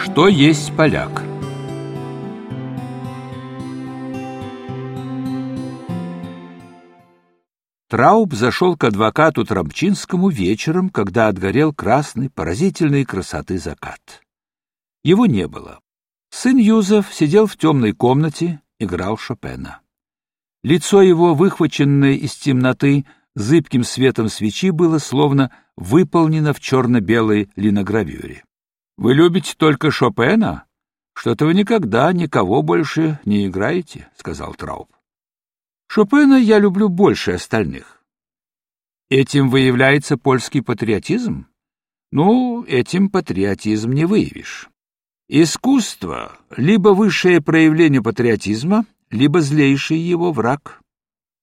Что есть поляк? Трауб зашел к адвокату Трамчинскому вечером, когда отгорел красный, поразительной красоты закат. Его не было. Сын Юзеф сидел в темной комнате, играл Шопена. Лицо его, выхваченное из темноты зыбким светом свечи, было словно выполнено в черно-белой линогравюре. «Вы любите только Шопена? Что-то вы никогда никого больше не играете», — сказал Трауб. «Шопена я люблю больше остальных». «Этим выявляется польский патриотизм?» «Ну, этим патриотизм не выявишь. Искусство — либо высшее проявление патриотизма, либо злейший его враг.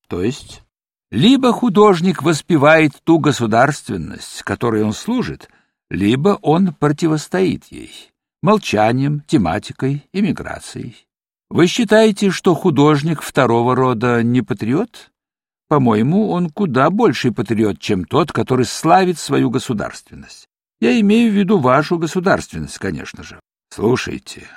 То есть, либо художник воспевает ту государственность, которой он служит, либо он противостоит ей молчанием, тематикой, эмиграцией. Вы считаете, что художник второго рода не патриот? По-моему, он куда больший патриот, чем тот, который славит свою государственность. Я имею в виду вашу государственность, конечно же. Слушайте,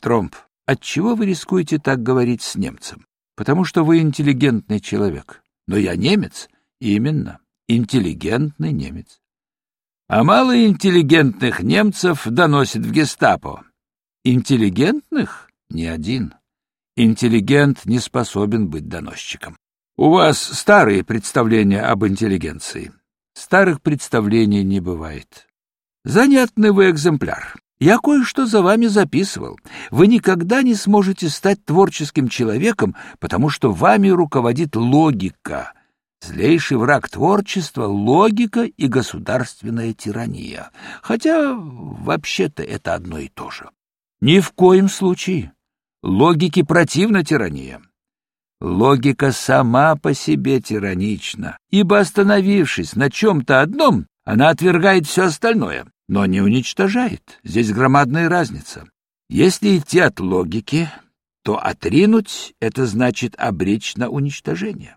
Тромп, отчего вы рискуете так говорить с немцем? Потому что вы интеллигентный человек. Но я немец, именно, интеллигентный немец. А мало интеллигентных немцев доносит в гестапо. Интеллигентных не один. Интеллигент не способен быть доносчиком. У вас старые представления об интеллигенции. Старых представлений не бывает. Занятный вы экземпляр. Я кое-что за вами записывал. Вы никогда не сможете стать творческим человеком, потому что вами руководит логика. Злейший враг творчества — логика и государственная тирания. Хотя, вообще-то, это одно и то же. Ни в коем случае. Логике противна тирания. Логика сама по себе тиранична, ибо, остановившись на чем-то одном, она отвергает все остальное но не уничтожает. Здесь громадная разница. Если идти от логики, то отринуть — это значит обречь на уничтожение.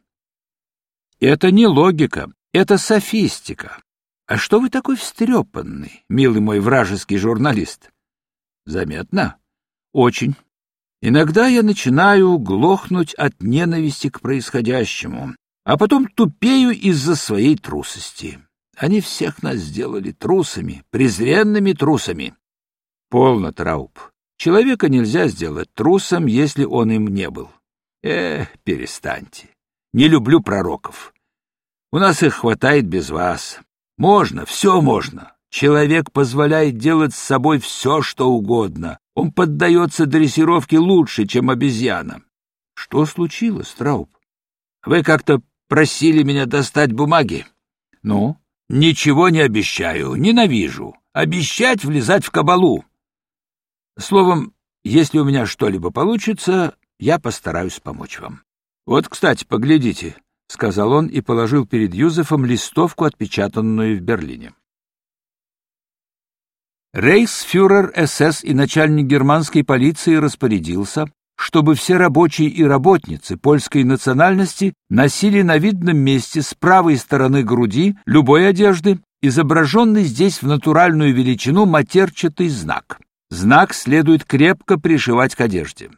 Это не логика, это софистика. А что вы такой встрепанный, милый мой вражеский журналист? Заметно? Очень. Иногда я начинаю глохнуть от ненависти к происходящему, а потом тупею из-за своей трусости. Они всех нас сделали трусами, презренными трусами. Полно, Трауб. Человека нельзя сделать трусом, если он им не был. Эх, перестаньте. Не люблю пророков. У нас их хватает без вас. Можно, все можно. Человек позволяет делать с собой все, что угодно. Он поддается дрессировке лучше, чем обезьяна. Что случилось, Трауб? Вы как-то просили меня достать бумаги. Ну, Ничего не обещаю, ненавижу. Обещать влезать в кабалу. Словом, если у меня что-либо получится, я постараюсь помочь вам. Вот, кстати, поглядите, — сказал он и положил перед Юзефом листовку, отпечатанную в Берлине. Рейхсфюрер СС и начальник германской полиции распорядился, чтобы все рабочие и работницы польской национальности носили на видном месте с правой стороны груди любой одежды изображенный здесь в натуральную величину матерчатый знак. Знак следует крепко пришивать к одежде.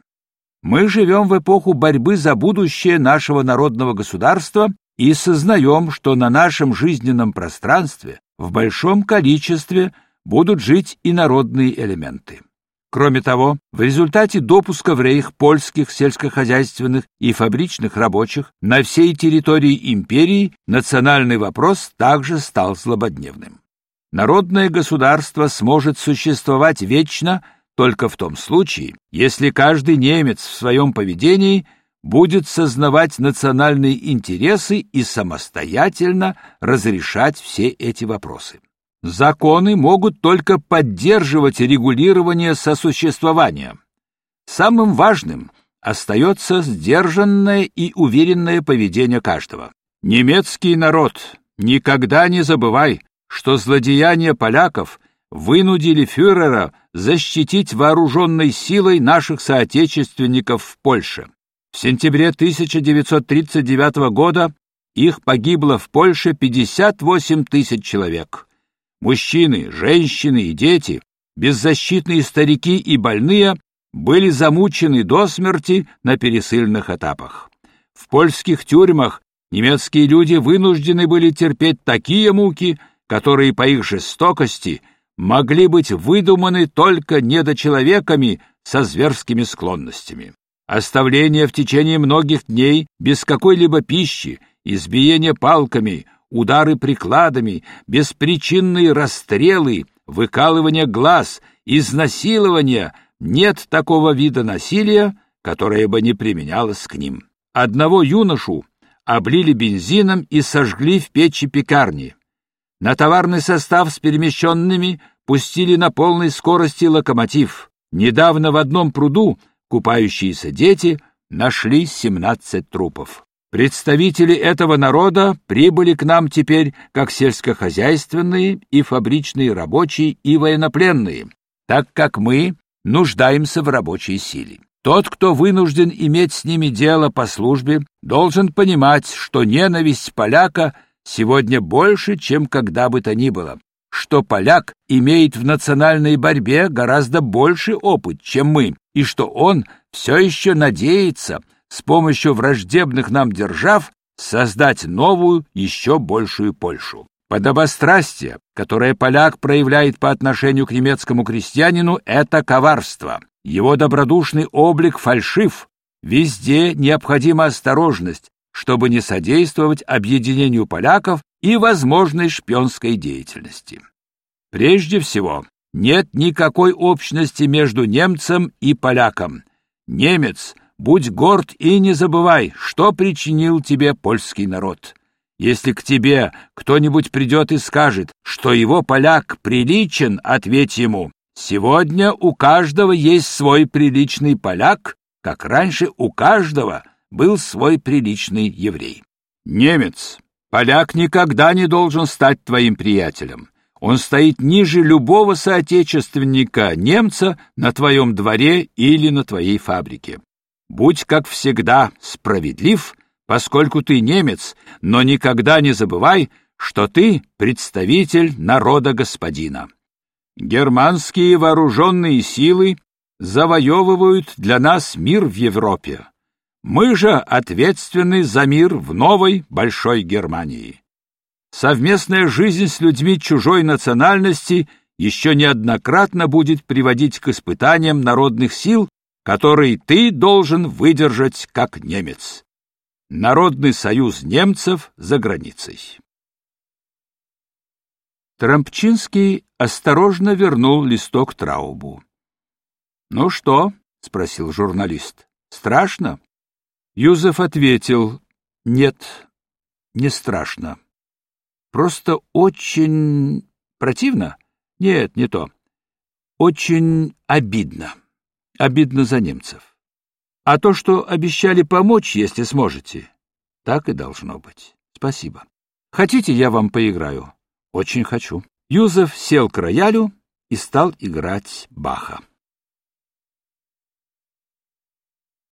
Мы живем в эпоху борьбы за будущее нашего народного государства и сознаем, что на нашем жизненном пространстве в большом количестве будут жить и народные элементы. Кроме того, в результате допуска в рейх польских сельскохозяйственных и фабричных рабочих на всей территории империи национальный вопрос также стал злободневным. Народное государство сможет существовать вечно только в том случае, если каждый немец в своем поведении будет сознавать национальные интересы и самостоятельно разрешать все эти вопросы. Законы могут только поддерживать регулирование сосуществования. Самым важным остается сдержанное и уверенное поведение каждого. Немецкий народ, никогда не забывай, что злодеяния поляков вынудили фюрера защитить вооруженной силой наших соотечественников в Польше. В сентябре 1939 года их погибло в Польше 58 тысяч человек. Мужчины, женщины и дети беззащитные старики и больные были замучены до смерти на пересыльных этапах. В польских тюрьмах немецкие люди вынуждены были терпеть такие муки, которые по их жестокости могли быть выдуманы только недочеловеками со зверскими склонностями. Оставление в течение многих дней без какой-либо пищи, избиение палками, удары прикладами, беспричинные расстрелы, выкалывание глаз, изнасилование — нет такого вида насилия, которое бы не применялось к ним. Одного юношу облили бензином и сожгли в печи пекарни. На товарный состав с перемещенными пустили на полной скорости локомотив. Недавно в одном пруду купающиеся дети нашли 17 трупов. Представители этого народа прибыли к нам теперь как сельскохозяйственные и фабричные рабочие и военнопленные, так как мы нуждаемся в рабочей силе. Тот, кто вынужден иметь с ними дело по службе, должен понимать, что ненависть поляка сегодня больше, чем когда бы то ни было, что поляк имеет в национальной борьбе гораздо больше опыт, чем мы, и что он все еще надеется с помощью враждебных нам держав создать новую, еще большую Польшу. Подобострастие, которое поляк проявляет по отношению к немецкому крестьянину, это коварство. Его добродушный облик фальшив. Везде необходима осторожность, чтобы не содействовать объединению поляков и возможной шпионской деятельности. Прежде всего, нет никакой общности между немцем и поляком. Немец, будь горд и не забывай, что причинил тебе польский народ. Если к тебе кто-нибудь придет и скажет, что его поляк приличен, ответь ему, сегодня у каждого есть свой приличный поляк, как раньше у каждого был свой приличный еврей. Немец, поляк никогда не должен стать твоим приятелем. Он стоит ниже любого соотечественника немца на твоем дворе или на твоей фабрике. Будь, как всегда, справедлив поскольку ты немец, но никогда не забывай, что ты представитель народа господина. Германские вооруженные силы завоевывают для нас мир в Европе. Мы же ответственны за мир в новой большой Германии. Совместная жизнь с людьми чужой национальности еще неоднократно будет приводить к испытаниям народных сил, которые ты должен выдержать как немец. Народный союз немцев за границей. Трампчинский осторожно вернул листок Траубу. «Ну что?» — спросил журналист. «Страшно?» Юзеф ответил. «Нет, не страшно. Просто очень... противно? Нет, не то. Очень обидно. Обидно за немцев. А то, что обещали помочь, если сможете, так и должно быть. Спасибо. Хотите, я вам поиграю? Очень хочу. Юзеф сел к роялю и стал играть Баха.